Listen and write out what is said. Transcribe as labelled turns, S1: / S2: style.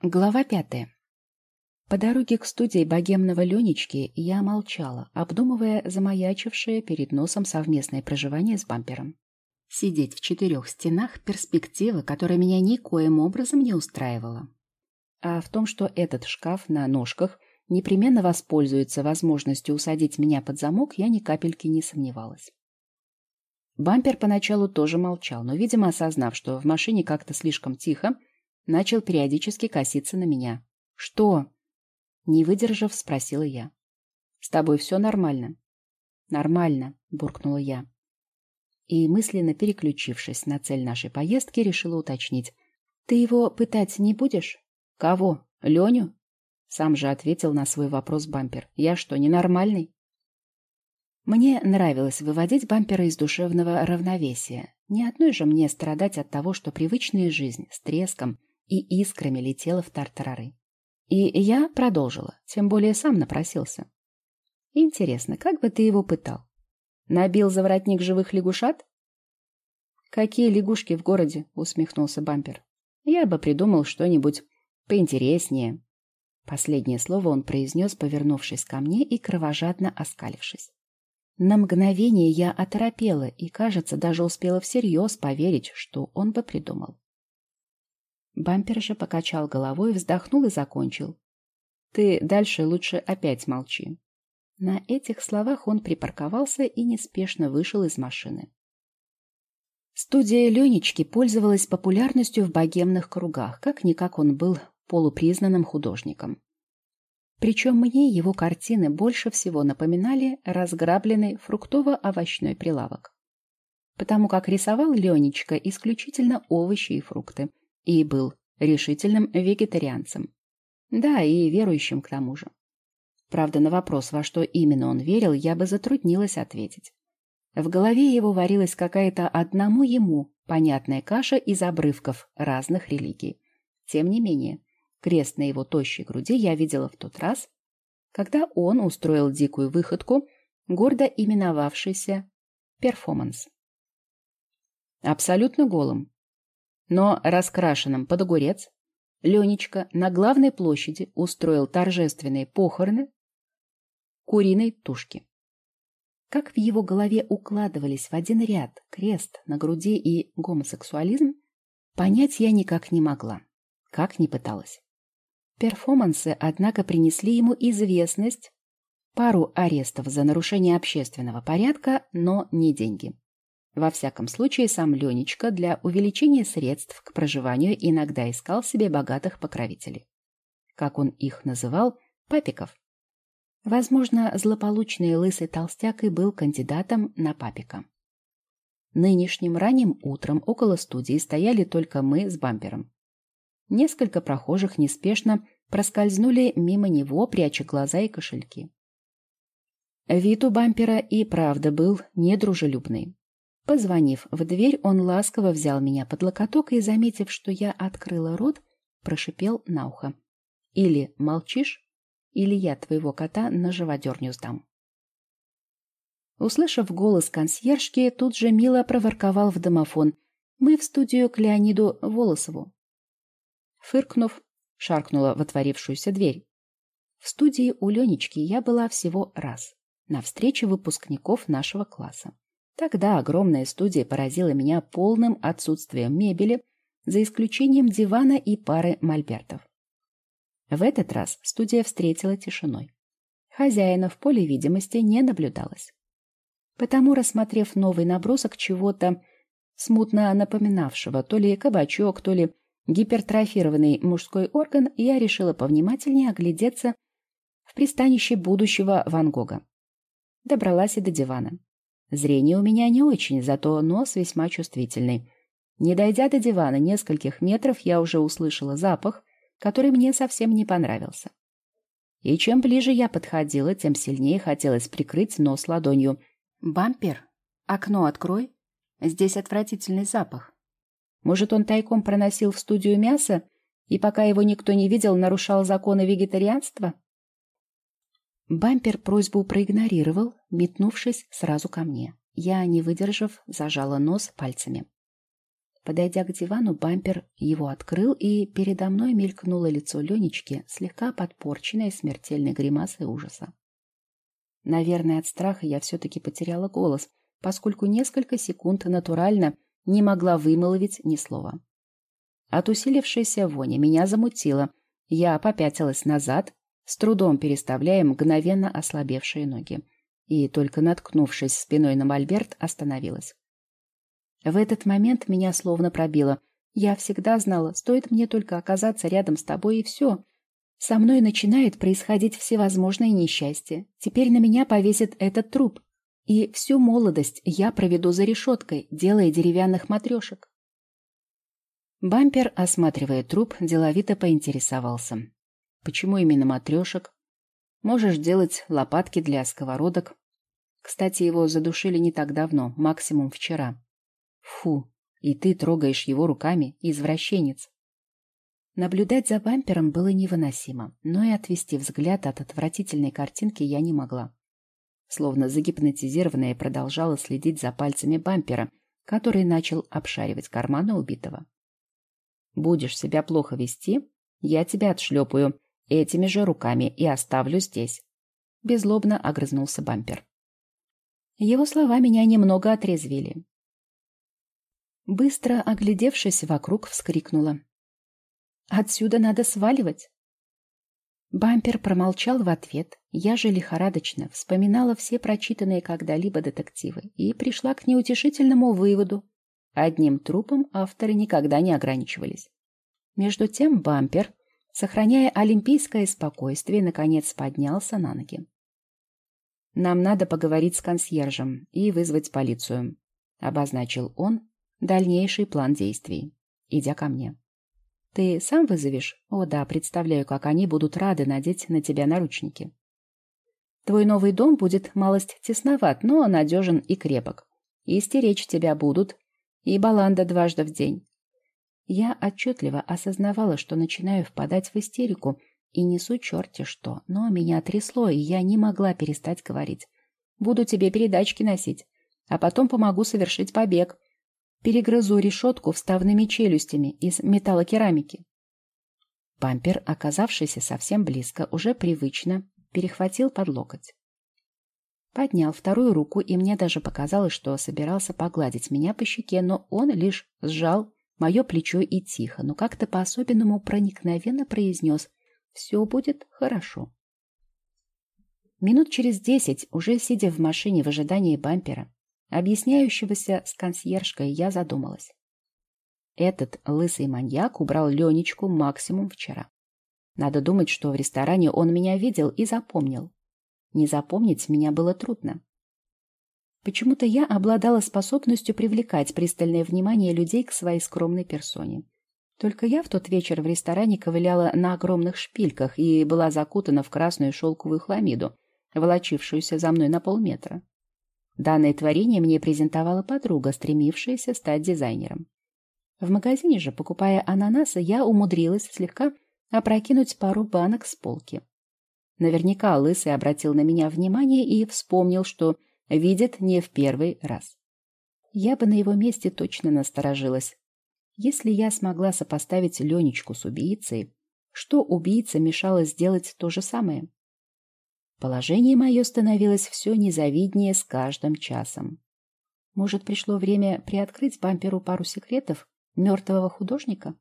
S1: Глава пятая. По дороге к студии богемного Ленечки я молчала, обдумывая замаячившее перед носом совместное проживание с бампером. Сидеть в четырех стенах – перспектива, которая меня никоим образом не устраивала. А в том, что этот шкаф на ножках непременно воспользуется возможностью усадить меня под замок, я ни капельки не сомневалась. Бампер поначалу тоже молчал, но, видимо, осознав, что в машине как-то слишком тихо, начал периодически коситься на меня. «Что?» Не выдержав, спросила я. «С тобой все нормально?» «Нормально», — буркнула я. И, мысленно переключившись на цель нашей поездки, решила уточнить. «Ты его пытать не будешь?» «Кого? Леню?» Сам же ответил на свой вопрос бампер. «Я что, ненормальный?» Мне нравилось выводить бампера из душевного равновесия. Не одной же мне страдать от того, что привычная жизнь с треском и искрами летела в тартарары. И я продолжила, тем более сам напросился. Интересно, как бы ты его пытал? Набил за воротник живых лягушат? Какие лягушки в городе? Усмехнулся бампер. Я бы придумал что-нибудь поинтереснее. Последнее слово он произнес, повернувшись ко мне и кровожадно оскалившись. На мгновение я оторопела и, кажется, даже успела всерьез поверить, что он бы придумал. Бампер же покачал головой, вздохнул и закончил. «Ты дальше лучше опять молчи». На этих словах он припарковался и неспешно вышел из машины. Студия Ленечки пользовалась популярностью в богемных кругах, как-никак он был полупризнанным художником. Причем мне его картины больше всего напоминали разграбленный фруктово-овощной прилавок. Потому как рисовал Ленечка исключительно овощи и фрукты, и был решительным вегетарианцем. Да, и верующим к тому же. Правда, на вопрос, во что именно он верил, я бы затруднилась ответить. В голове его варилась какая-то одному ему понятная каша из обрывков разных религий. Тем не менее, крест на его тощей груди я видела в тот раз, когда он устроил дикую выходку, гордо именовавшийся перформанс. Абсолютно голым, но раскрашенным под огурец, Ленечка на главной площади устроил торжественные похороны куриной тушки. Как в его голове укладывались в один ряд крест на груди и гомосексуализм, понять я никак не могла, как не пыталась. Перформансы, однако, принесли ему известность, пару арестов за нарушение общественного порядка, но не деньги. Во всяком случае, сам Ленечка для увеличения средств к проживанию иногда искал себе богатых покровителей. Как он их называл, папиков. Возможно, злополучный лысый толстяк и был кандидатом на папика. Нынешним ранним утром около студии стояли только мы с бампером. Несколько прохожих неспешно проскользнули мимо него, пряча глаза и кошельки. Вид у бампера и правда был недружелюбный. Позвонив в дверь, он ласково взял меня под локоток и, заметив, что я открыла рот, прошипел на ухо. «Или молчишь, или я твоего кота на живодерню сдам». Услышав голос консьержки, тут же мило проворковал в домофон. «Мы в студию к Леониду Волосову». Фыркнув, шаркнула в отворившуюся дверь. В студии у Ленечки я была всего раз, на встрече выпускников нашего класса. Тогда огромная студия поразила меня полным отсутствием мебели, за исключением дивана и пары мольбертов. В этот раз студия встретила тишиной. Хозяина в поле видимости не наблюдалось. Потому, рассмотрев новый набросок чего-то смутно напоминавшего то ли кабачок, то ли гипертрофированный мужской орган, я решила повнимательнее оглядеться в пристанище будущего Ван Гога. Добралась и до дивана. Зрение у меня не очень, зато нос весьма чувствительный. Не дойдя до дивана нескольких метров, я уже услышала запах, который мне совсем не понравился. И чем ближе я подходила, тем сильнее хотелось прикрыть нос ладонью. «Бампер, окно открой. Здесь отвратительный запах. Может, он тайком проносил в студию мясо и, пока его никто не видел, нарушал законы вегетарианства?» Бампер просьбу проигнорировал, метнувшись сразу ко мне. Я, не выдержав, зажала нос пальцами. Подойдя к дивану, бампер его открыл, и передо мной мелькнуло лицо Ленечки, слегка подпорченное смертельной гримасой ужаса. Наверное, от страха я все-таки потеряла голос, поскольку несколько секунд натурально не могла вымолвить ни слова. От усилившейся вони меня замутило. Я попятилась назад, с трудом переставляя мгновенно ослабевшие ноги. И, только наткнувшись спиной на мольберт, остановилась. В этот момент меня словно пробило. Я всегда знала, стоит мне только оказаться рядом с тобой, и все. Со мной начинает происходить всевозможные несчастья. Теперь на меня повесит этот труп. И всю молодость я проведу за решеткой, делая деревянных матрешек. Бампер, осматривая труп, деловито поинтересовался. Почему именно матрешек? Можешь делать лопатки для сковородок. Кстати, его задушили не так давно, максимум вчера. Фу, и ты трогаешь его руками, извращенец. Наблюдать за бампером было невыносимо, но и отвести взгляд от отвратительной картинки я не могла. Словно загипнотизированная продолжала следить за пальцами бампера, который начал обшаривать карманы убитого. «Будешь себя плохо вести, я тебя отшлепаю этими же руками и оставлю здесь», — беззлобно огрызнулся бампер. Его слова меня немного отрезвили. Быстро оглядевшись вокруг, вскрикнула. «Отсюда надо сваливать!» Бампер промолчал в ответ. Я же лихорадочно вспоминала все прочитанные когда-либо детективы и пришла к неутешительному выводу. Одним трупом авторы никогда не ограничивались. Между тем бампер, сохраняя олимпийское спокойствие, наконец поднялся на ноги. «Нам надо поговорить с консьержем и вызвать полицию», — обозначил он, Дальнейший план действий. Идя ко мне. Ты сам вызовешь? О да, представляю, как они будут рады надеть на тебя наручники. Твой новый дом будет малость тесноват, но надежен и крепок. И стеречь тебя будут, и баланда дважды в день. Я отчетливо осознавала, что начинаю впадать в истерику и несу черти что, но меня трясло, и я не могла перестать говорить. Буду тебе передачки носить, а потом помогу совершить побег, перегрызу решетку вставными челюстями из металлокерамики. Пампер, оказавшийся совсем близко, уже привычно перехватил под локоть. Поднял вторую руку, и мне даже показалось, что собирался погладить меня по щеке, но он лишь сжал мое плечо и тихо, но как-то по-особенному проникновенно произнес «Все будет хорошо». Минут через десять, уже сидя в машине в ожидании бампера, объясняющегося с консьержкой, я задумалась. Этот лысый маньяк убрал Ленечку максимум вчера. Надо думать, что в ресторане он меня видел и запомнил. Не запомнить меня было трудно. Почему-то я обладала способностью привлекать пристальное внимание людей к своей скромной персоне. Только я в тот вечер в ресторане ковыляла на огромных шпильках и была закутана в красную шелковую хламиду, волочившуюся за мной на полметра. Данное творение мне презентовала подруга, стремившаяся стать дизайнером. В магазине же, покупая ананасы, я умудрилась слегка опрокинуть пару банок с полки. Наверняка Лысый обратил на меня внимание и вспомнил, что видит не в первый раз. Я бы на его месте точно насторожилась. Если я смогла сопоставить Ленечку с убийцей, что убийца мешало сделать то же самое? Положение мое становилось все незавиднее с каждым часом. Может, пришло время приоткрыть бамперу пару секретов мертвого художника?